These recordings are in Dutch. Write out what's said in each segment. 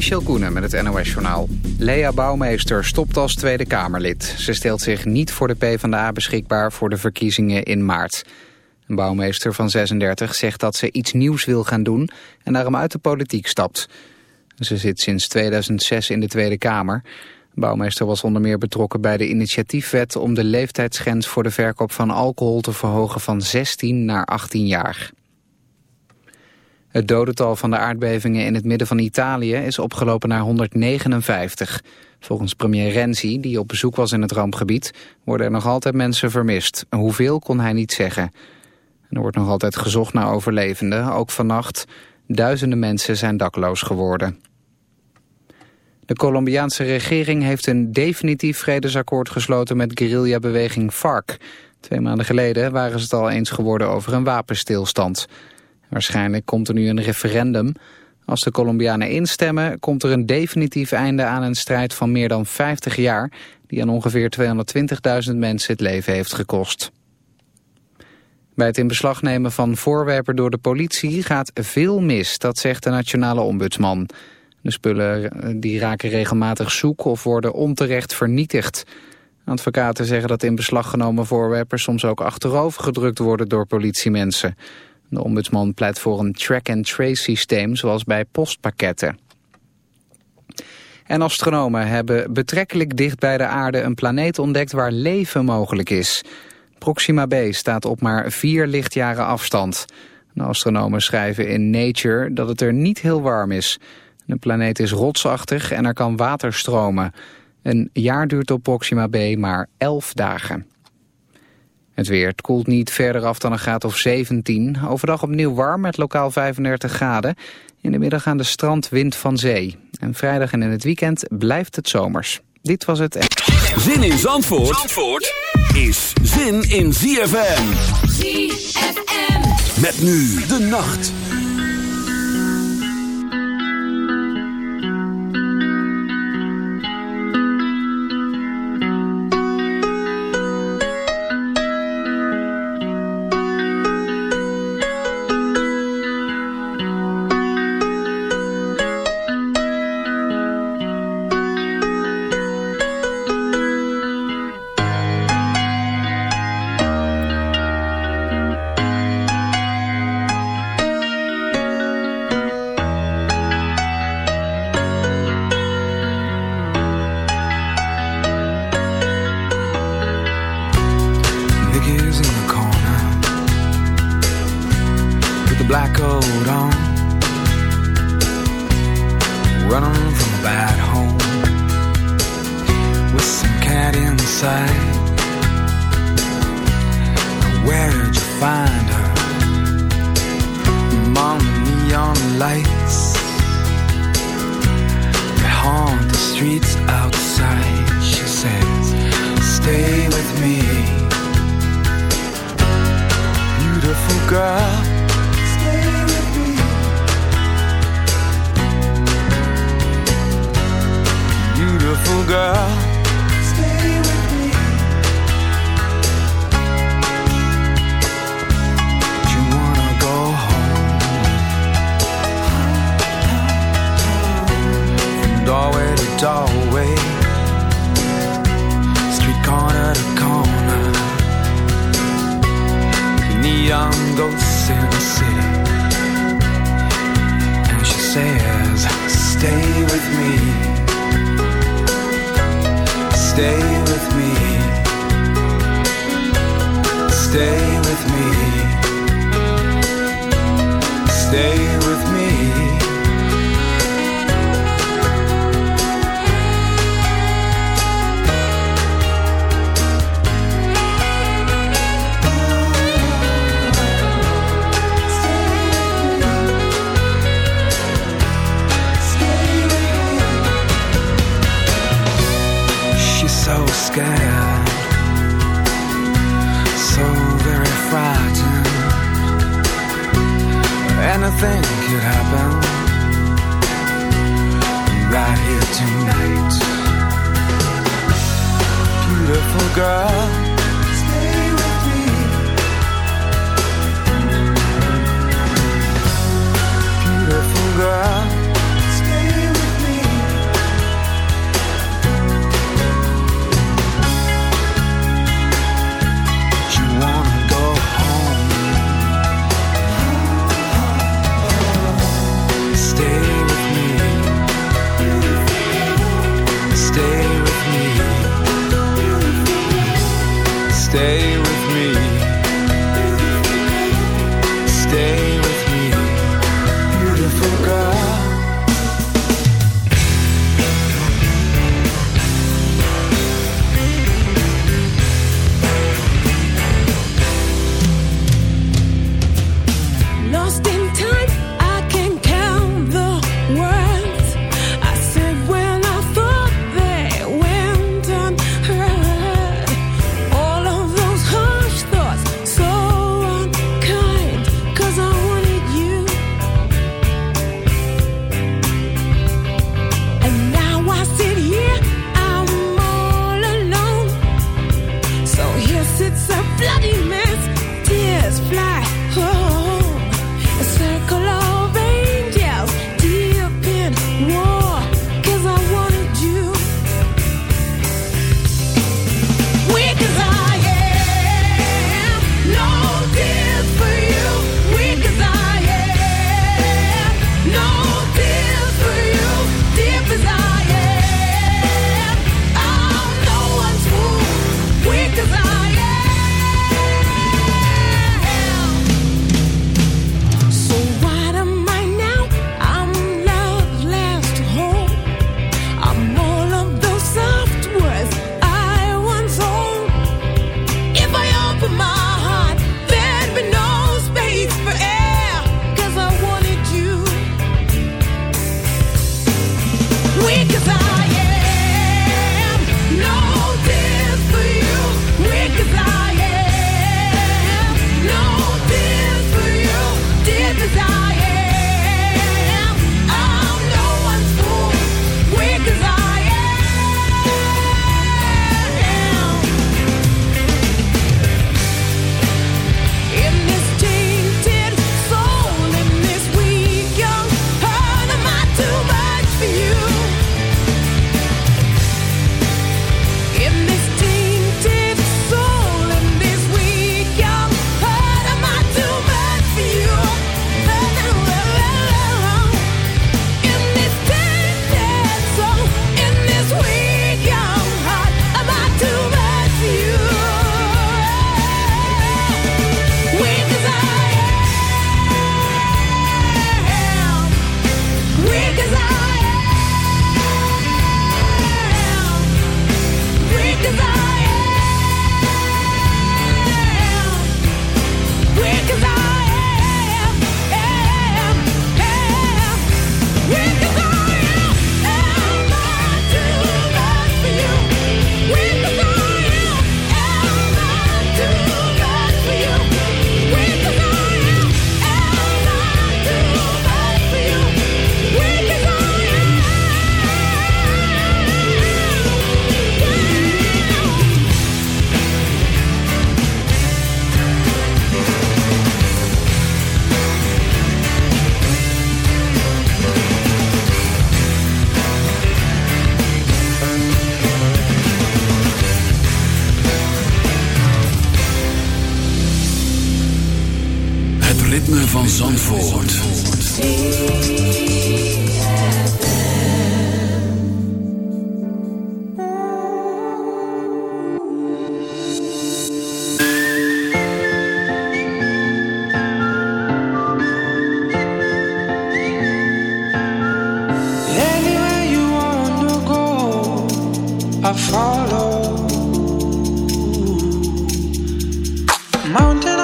Michel Koenen met het NOS-journaal. Lea Bouwmeester stopt als Tweede Kamerlid. Ze stelt zich niet voor de PvdA beschikbaar voor de verkiezingen in maart. Een bouwmeester van 36 zegt dat ze iets nieuws wil gaan doen... en daarom uit de politiek stapt. Ze zit sinds 2006 in de Tweede Kamer. Bouwmeester was onder meer betrokken bij de initiatiefwet... om de leeftijdsgrens voor de verkoop van alcohol te verhogen van 16 naar 18 jaar. Het dodental van de aardbevingen in het midden van Italië is opgelopen naar 159. Volgens premier Renzi, die op bezoek was in het rampgebied, worden er nog altijd mensen vermist. Hoeveel kon hij niet zeggen. er wordt nog altijd gezocht naar overlevenden, ook vannacht. Duizenden mensen zijn dakloos geworden. De Colombiaanse regering heeft een definitief vredesakkoord gesloten met guerrillabeweging FARC. Twee maanden geleden waren ze het al eens geworden over een wapenstilstand. Waarschijnlijk komt er nu een referendum. Als de Colombianen instemmen, komt er een definitief einde aan een strijd van meer dan 50 jaar... die aan ongeveer 220.000 mensen het leven heeft gekost. Bij het in beslag nemen van voorwerpen door de politie gaat veel mis, dat zegt de nationale ombudsman. De spullen eh, die raken regelmatig zoek of worden onterecht vernietigd. Advocaten zeggen dat in beslag genomen voorwerpen soms ook achterover gedrukt worden door politiemensen. De ombudsman pleit voor een track-and-trace systeem zoals bij postpakketten. En astronomen hebben betrekkelijk dicht bij de aarde een planeet ontdekt waar leven mogelijk is. Proxima b staat op maar vier lichtjaren afstand. De astronomen schrijven in Nature dat het er niet heel warm is. De planeet is rotsachtig en er kan water stromen. Een jaar duurt op Proxima b maar 11 dagen. Het weer het koelt niet verder af dan een graad of 17. Overdag opnieuw warm met lokaal 35 graden. In de middag aan de strand wind van zee. En vrijdag en in het weekend blijft het zomers. Dit was het... Zin in Zandvoort, Zandvoort is zin in ZFM. ZFM. Met nu de nacht. dog Mountain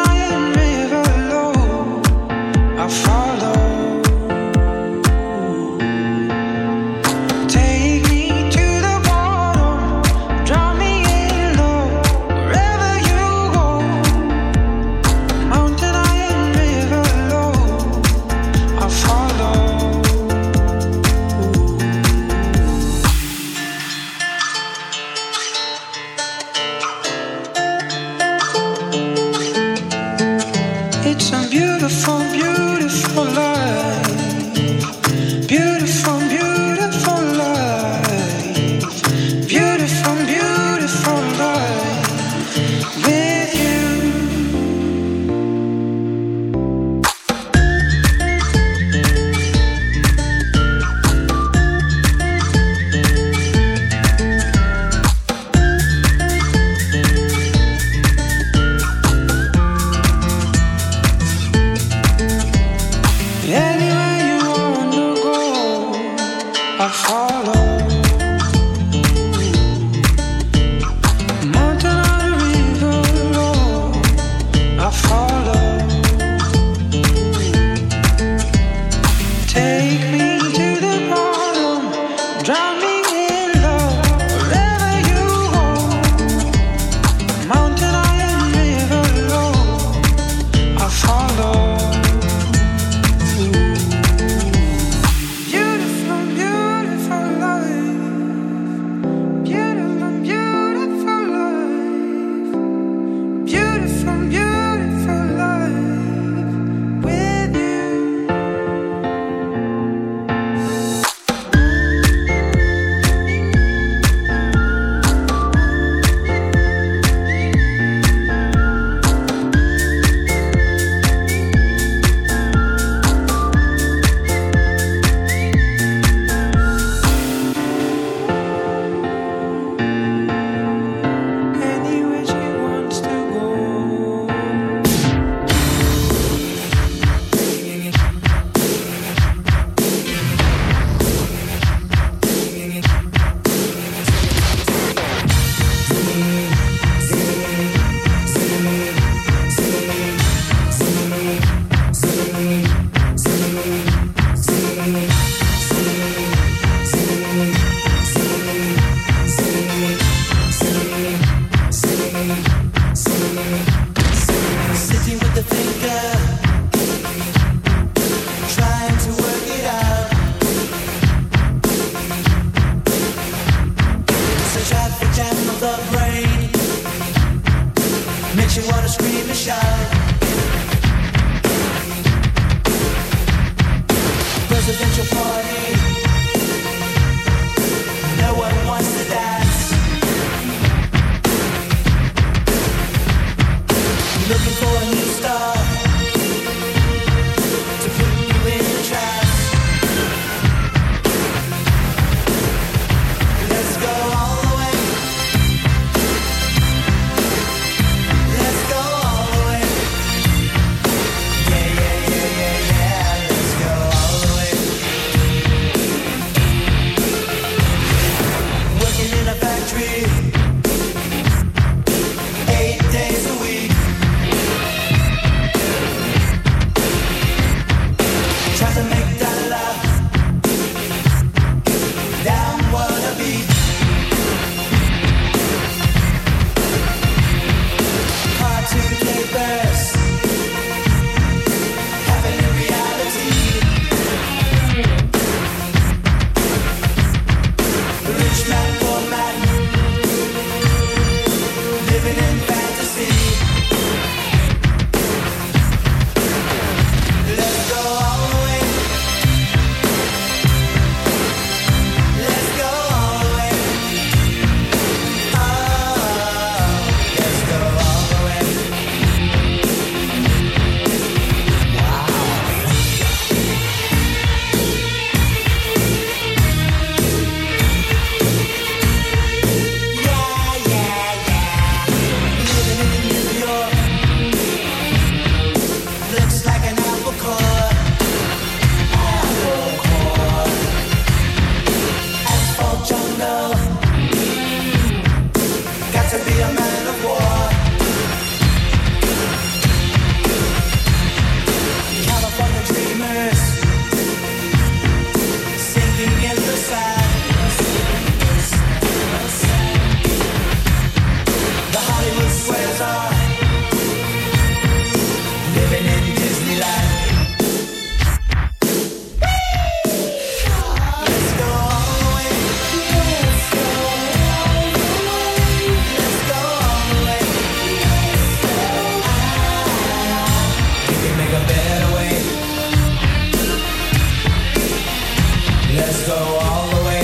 Let's go all the way.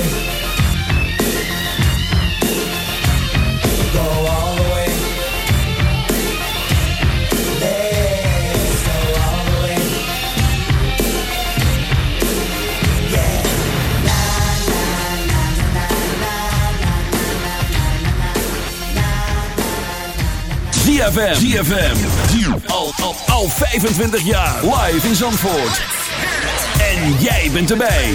Go all the way. Let's go all the way. Yeah. La la la la la la la la. ZFM. ZFM. Al, al, al 25 jaar live in Zandvoort. En jij bent erbij.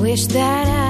wish that I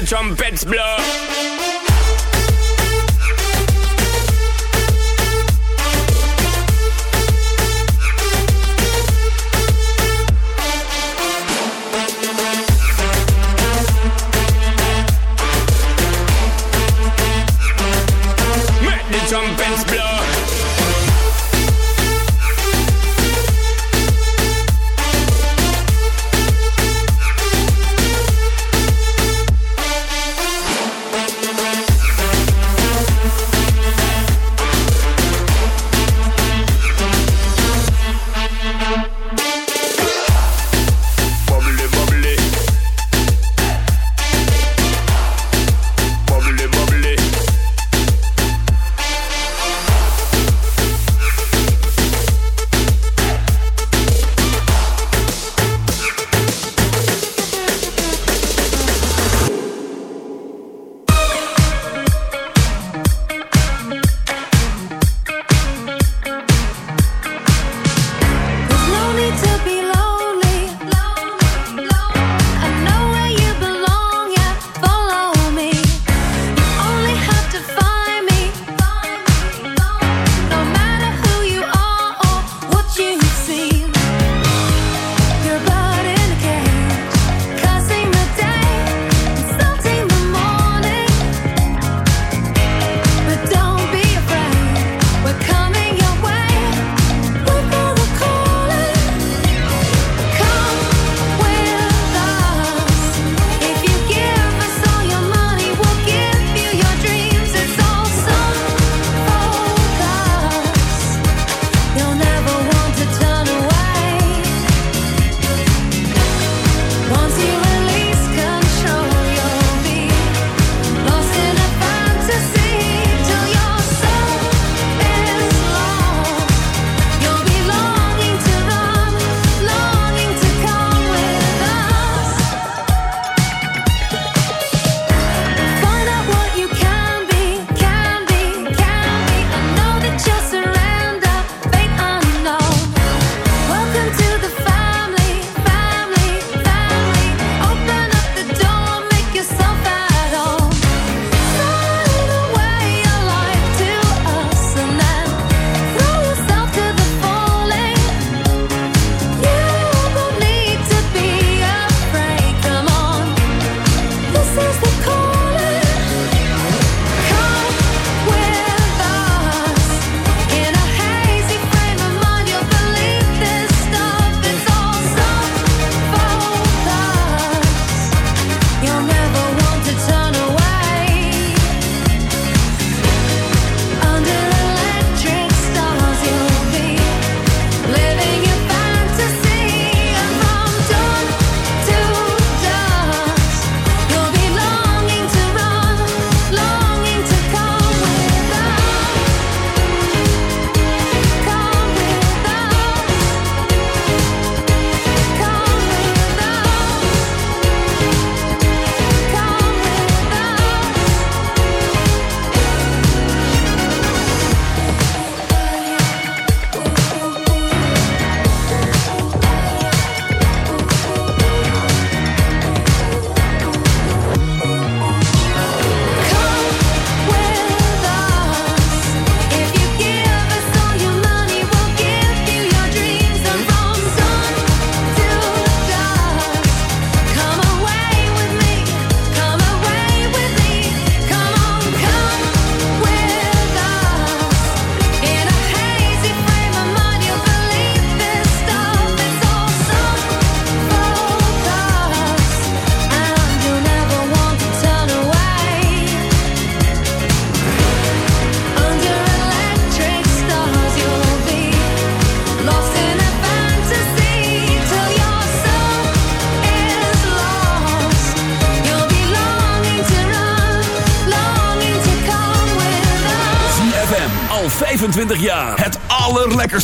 The trumpets blow.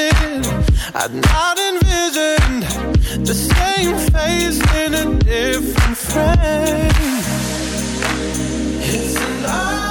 I'd not envisioned the same face in a different frame. It's an.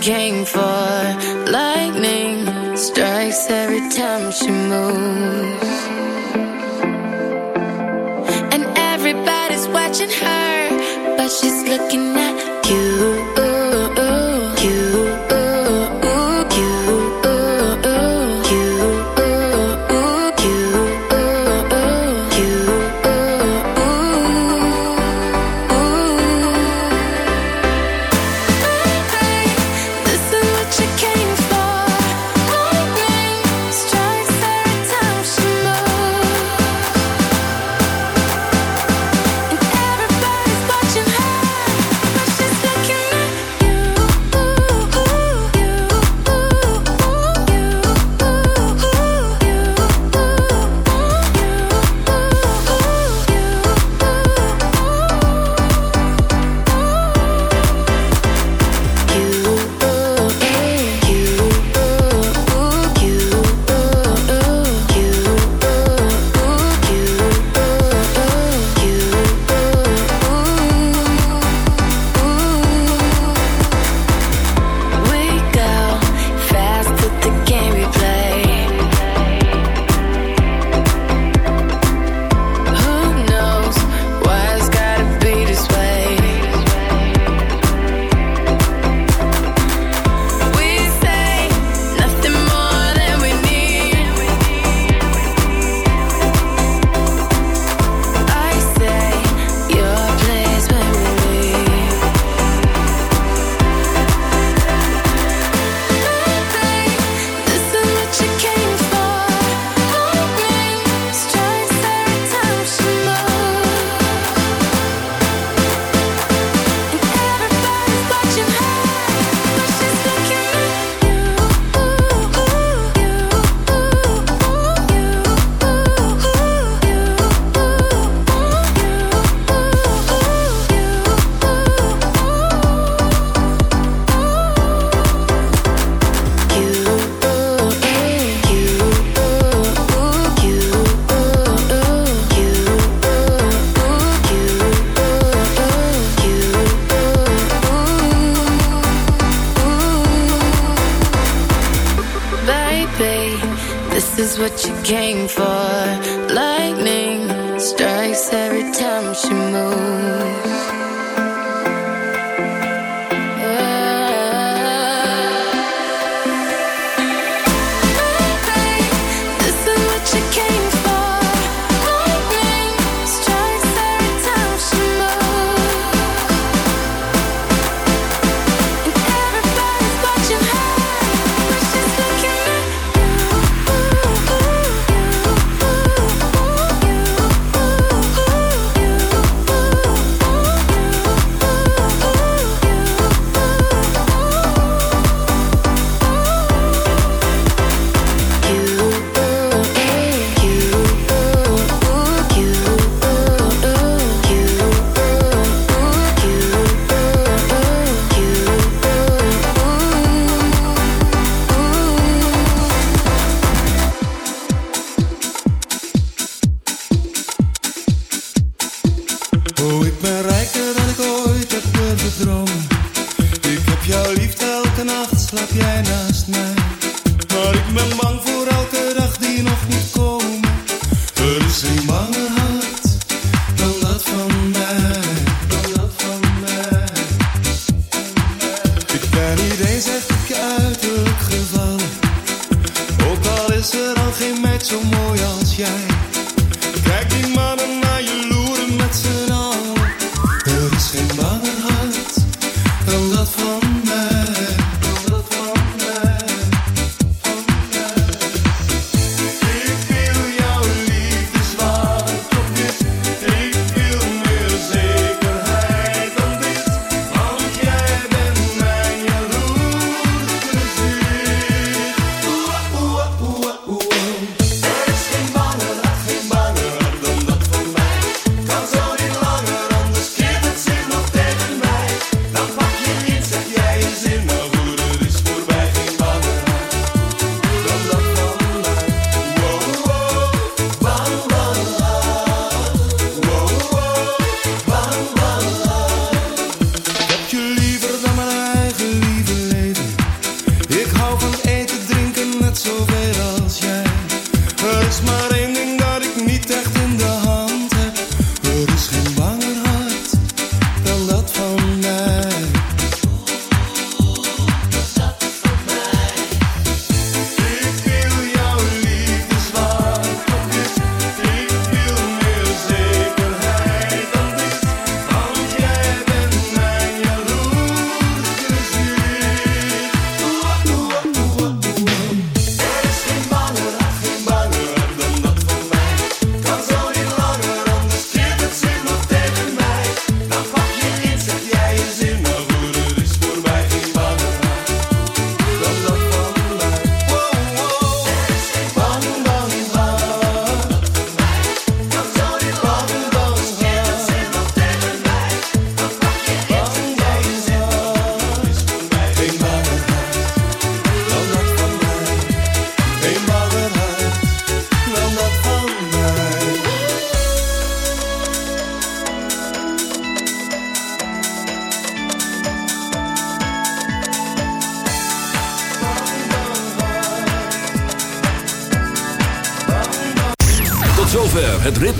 Came for.